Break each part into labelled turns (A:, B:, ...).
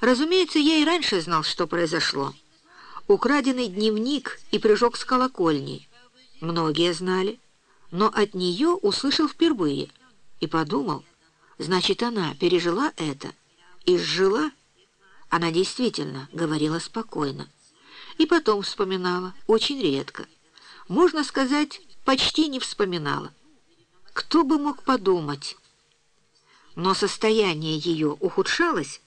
A: Разумеется, я и раньше знал, что произошло. Украденный дневник и прыжок с колокольни. Многие знали, но от нее услышал впервые и подумал, значит, она пережила это и сжила. Она действительно говорила спокойно. И потом вспоминала, очень редко. Можно сказать, почти не вспоминала. Кто бы мог подумать? Но состояние ее ухудшалось?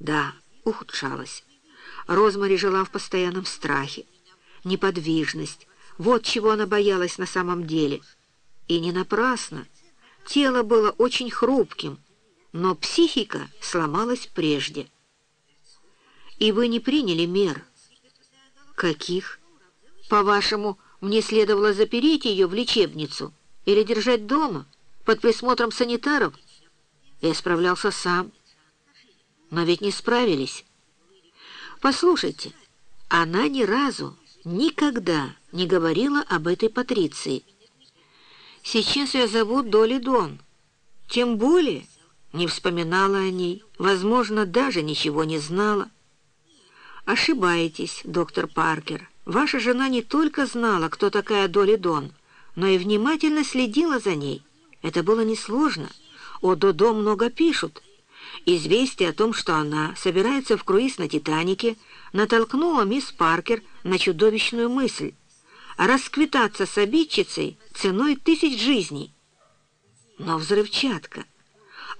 A: Да, ухудшалось. Розмари жила в постоянном страхе. Неподвижность. Вот чего она боялась на самом деле. И не напрасно. Тело было очень хрупким, но психика сломалась прежде. И вы не приняли мер. Каких? По-вашему, мне следовало запереть ее в лечебницу или держать дома под присмотром санитаров? Я справлялся сам. Но ведь не справились. Послушайте, она ни разу, никогда не говорила об этой Патриции. Сейчас я зову Доли Дон. Тем более не вспоминала о ней, возможно, даже ничего не знала. Ошибаетесь, доктор Паркер. Ваша жена не только знала, кто такая Доли Дон, но и внимательно следила за ней. Это было несложно. О Додо много пишут. Известие о том, что она собирается в круиз на «Титанике», натолкнуло мисс Паркер на чудовищную мысль — расквитаться с обидчицей ценой тысяч жизней. Но взрывчатка.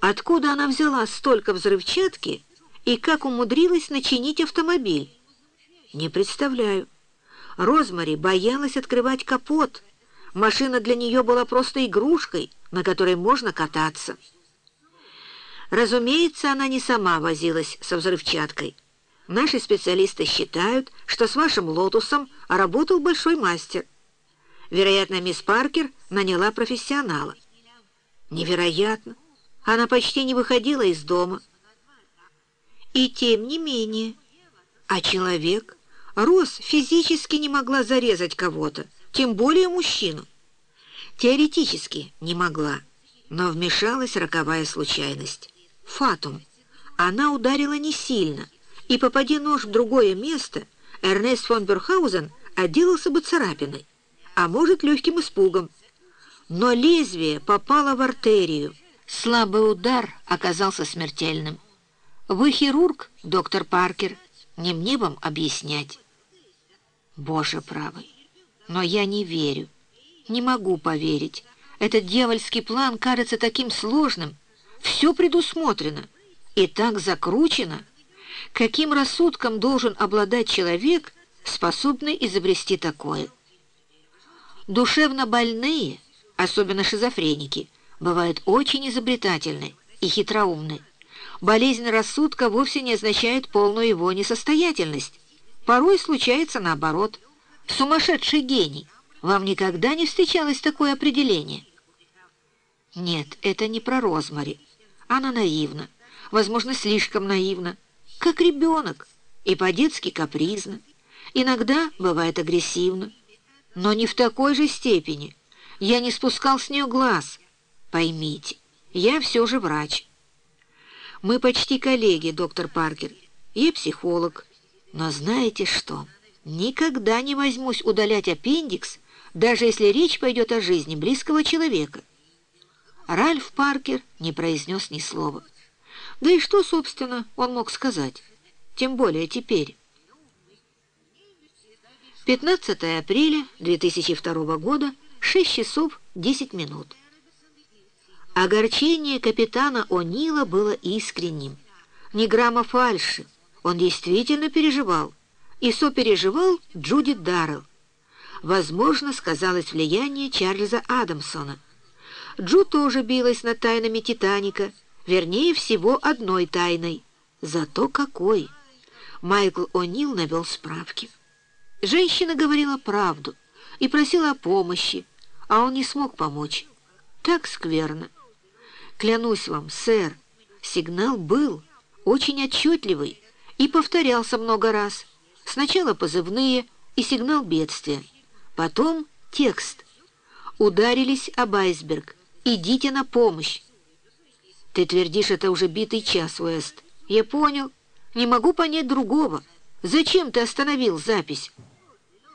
A: Откуда она взяла столько взрывчатки и как умудрилась начинить автомобиль? Не представляю. Розмари боялась открывать капот. Машина для нее была просто игрушкой, на которой можно кататься. Разумеется, она не сама возилась со взрывчаткой. Наши специалисты считают, что с вашим «Лотусом» работал большой мастер. Вероятно, мисс Паркер наняла профессионала. Невероятно. Она почти не выходила из дома. И тем не менее. А человек... Рос физически не могла зарезать кого-то, тем более мужчину. Теоретически не могла, но вмешалась роковая случайность. Фатум. Она ударила не сильно, и, попади нож в другое место, Эрнест фон Бюрхаузен отделался бы царапиной, а может, легким испугом. Но лезвие попало в артерию. Слабый удар оказался смертельным. Вы хирург, доктор Паркер, не мне вам объяснять. Боже правый, но я не верю, не могу поверить. Этот дьявольский план кажется таким сложным, все предусмотрено и так закручено. Каким рассудком должен обладать человек, способный изобрести такое? Душевно больные, особенно шизофреники, бывают очень изобретательны и хитроумны. Болезнь рассудка вовсе не означает полную его несостоятельность. Порой случается наоборот. Сумасшедший гений. Вам никогда не встречалось такое определение? Нет, это не про Розмари. Она наивна, возможно, слишком наивна, как ребенок, и по-детски капризна. Иногда бывает агрессивна, но не в такой же степени. Я не спускал с нее глаз. Поймите, я все же врач. Мы почти коллеги, доктор Паркер. Я психолог. Но знаете что? Никогда не возьмусь удалять аппендикс, даже если речь пойдет о жизни близкого человека. Ральф Паркер не произнес ни слова. Да и что, собственно, он мог сказать? Тем более теперь. 15 апреля 2002 года, 6 часов 10 минут. Огорчение капитана О'Нила было искренним. Ни грамма фальши. Он действительно переживал. И сопереживал Джудит Даррелл. Возможно, сказалось влияние Чарльза Адамсона – Джу тоже билась над тайнами Титаника, вернее всего одной тайной. Зато какой! Майкл О'Нил навел справки. Женщина говорила правду и просила о помощи, а он не смог помочь. Так скверно. Клянусь вам, сэр, сигнал был очень отчетливый и повторялся много раз. Сначала позывные и сигнал бедствия, потом текст. Ударились об айсберг, Идите на помощь. Ты твердишь это уже битый час, Уэст. Я понял. Не могу понять другого. Зачем ты остановил запись?»